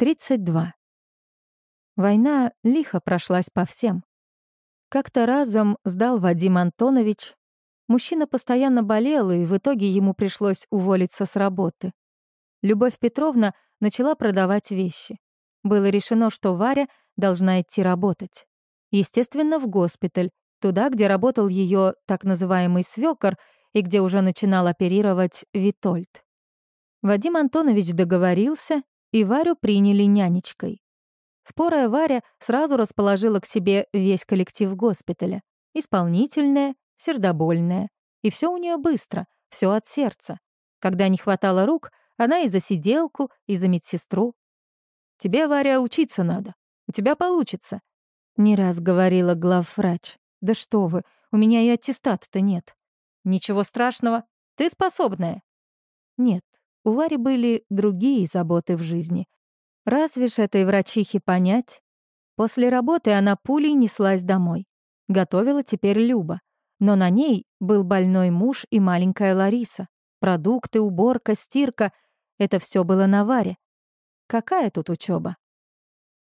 32. Война лихо прошлась по всем. Как-то разом сдал Вадим Антонович. Мужчина постоянно болел, и в итоге ему пришлось уволиться с работы. Любовь Петровна начала продавать вещи. Было решено, что Варя должна идти работать. Естественно, в госпиталь, туда, где работал ее так называемый свёкор и где уже начинал оперировать Витольд. Вадим Антонович договорился, и Варю приняли нянечкой. Спорая Варя сразу расположила к себе весь коллектив госпиталя. Исполнительная, сердобольная. И все у нее быстро, все от сердца. Когда не хватало рук, она и за сиделку, и за медсестру. «Тебе, Варя, учиться надо. У тебя получится», — не раз говорила главврач. «Да что вы, у меня и аттестата-то нет». «Ничего страшного, ты способная». Нет, у Вари были другие заботы в жизни. Разве ж этой врачихе понять? После работы она пулей неслась домой. Готовила теперь Люба. Но на ней был больной муж и маленькая Лариса. Продукты, уборка, стирка — это все было на Варе. Какая тут учеба?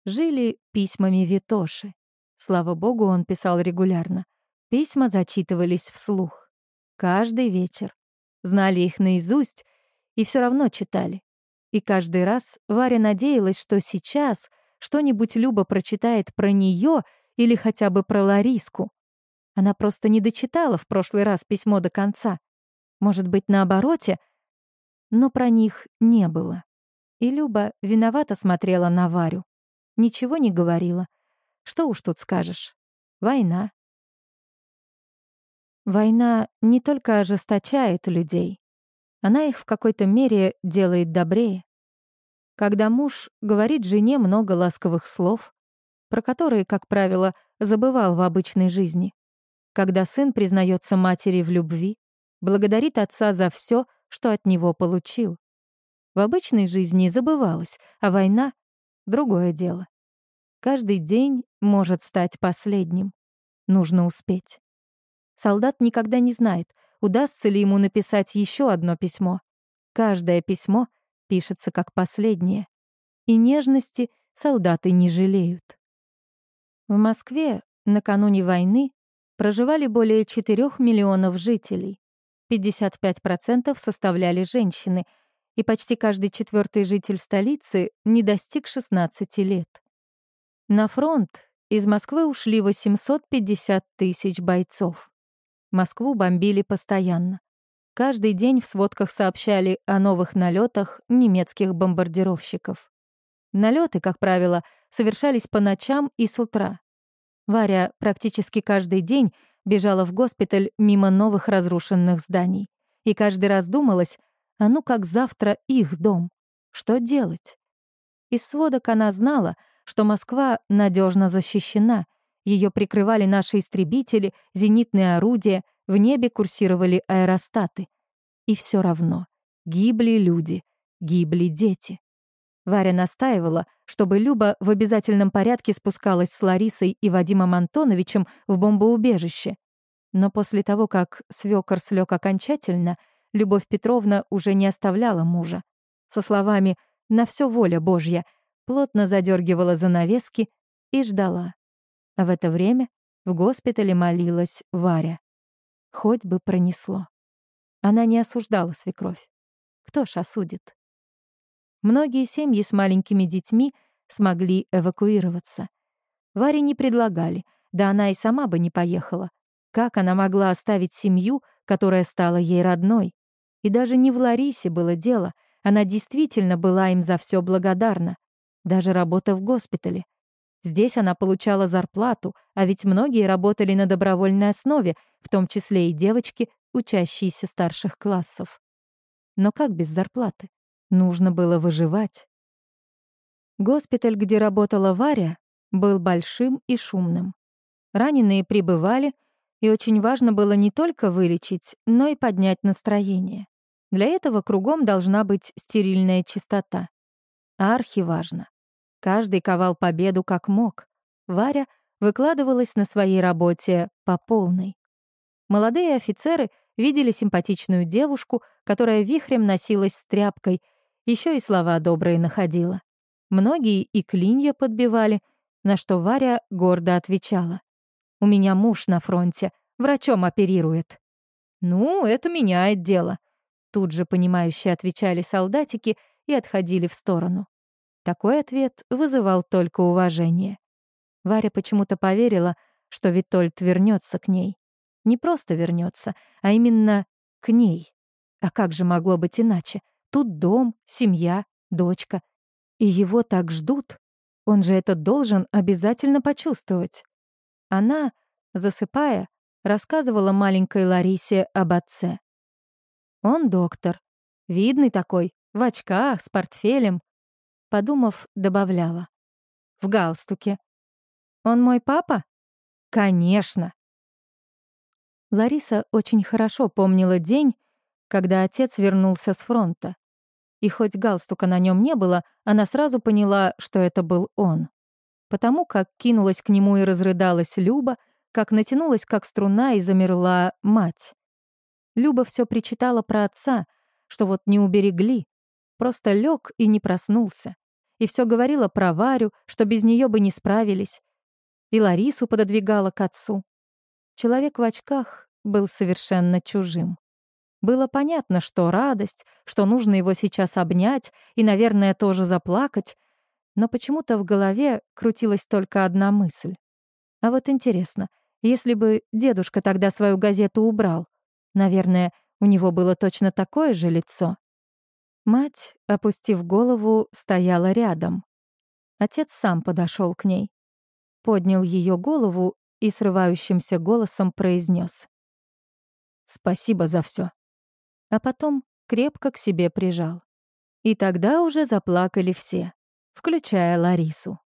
Жили письмами Витоши. Слава богу, он писал регулярно. Письма зачитывались вслух. Каждый вечер. Знали их наизусть — и все равно читали. И каждый раз Варя надеялась, что сейчас что-нибудь Люба прочитает про нее или хотя бы про Лариску. Она просто не дочитала в прошлый раз письмо до конца. Может быть, наобороте? Но про них не было. И Люба виновато смотрела на Варю. Ничего не говорила. Что уж тут скажешь. Война. Война не только ожесточает людей, она их в какой-то мере делает добрее. Когда муж говорит жене много ласковых слов, про которые, как правило, забывал в обычной жизни. Когда сын признается матери в любви, благодарит отца за все, что от него получил. В обычной жизни забывалось, а война — другое дело. Каждый день может стать последним. Нужно успеть. Солдат никогда не знает, удастся ли ему написать еще одно письмо. Каждое письмо пишется как последнее. И нежности солдаты не жалеют. В Москве накануне войны проживали более 4 миллионов жителей. 55% составляли женщины, и почти каждый четвертый житель столицы не достиг 16 лет. На фронт из Москвы ушли 850 тысяч бойцов. Москву бомбили постоянно. Каждый день в сводках сообщали о новых налетах немецких бомбардировщиков. Налеты, как правило, совершались по ночам и с утра. Варя практически каждый день бежала в госпиталь мимо новых разрушенных зданий. И каждый раз думалась, а ну как завтра их дом. Что делать? Из сводок она знала, что Москва надежно защищена — ее прикрывали наши истребители, зенитные орудия, в небе курсировали аэростаты. И все равно гибли люди, гибли дети. Варя настаивала, чтобы Люба в обязательном порядке спускалась с Ларисой и Вадимом Антоновичем в бомбоубежище. Но после того, как свёкор слег окончательно, Любовь Петровна уже не оставляла мужа. Со словами «на все воля Божья» плотно задергивала занавески и ждала. А в это время в госпитале молилась Варя. Хоть бы пронесло. Она не осуждала свекровь. Кто ж осудит? Многие семьи с маленькими детьми смогли эвакуироваться. Варе не предлагали, да она и сама бы не поехала. Как она могла оставить семью, которая стала ей родной? И даже не в Ларисе было дело, она действительно была им за все благодарна. Даже работа в госпитале — Здесь она получала зарплату, а ведь многие работали на добровольной основе, в том числе и девочки, учащиеся старших классов. Но как без зарплаты? Нужно было выживать. Госпиталь, где работала Варя, был большим и шумным. Раненые прибывали, и очень важно было не только вылечить, но и поднять настроение. Для этого кругом должна быть стерильная чистота. А архиважно. Каждый ковал победу как мог. Варя выкладывалась на своей работе по полной. Молодые офицеры видели симпатичную девушку, которая вихрем носилась с тряпкой, еще и слова добрые находила. Многие и клинья подбивали, на что Варя гордо отвечала. «У меня муж на фронте, врачом оперирует». «Ну, это меняет дело», — тут же понимающе отвечали солдатики и отходили в сторону. Такой ответ вызывал только уважение. Варя почему-то поверила, что Витольд вернется к ней. Не просто вернется, а именно к ней. А как же могло быть иначе? Тут дом, семья, дочка. И его так ждут. Он же это должен обязательно почувствовать. Она, засыпая, рассказывала маленькой Ларисе об отце. Он доктор. Видный такой, в очках, с портфелем. Подумав, добавляла. В галстуке. Он мой папа? Конечно. Лариса очень хорошо помнила день, когда отец вернулся с фронта. И хоть галстука на нем не было, она сразу поняла, что это был он. Потому как кинулась к нему и разрыдалась Люба, как натянулась как струна и замерла мать. Люба все причитала про отца, что вот не уберегли, просто лег и не проснулся. И все говорила про Варю, что без нее бы не справились. И Ларису пододвигала к отцу. Человек в очках был совершенно чужим. Было понятно, что радость, что нужно его сейчас обнять и, наверное, тоже заплакать, но почему-то в голове крутилась только одна мысль. А вот интересно, если бы дедушка тогда свою газету убрал, наверное, у него было точно такое же лицо. Мать, опустив голову, стояла рядом. Отец сам подошел к ней, поднял ее голову и срывающимся голосом произнес: «Спасибо за все. А потом крепко к себе прижал. И тогда уже заплакали все, включая Ларису.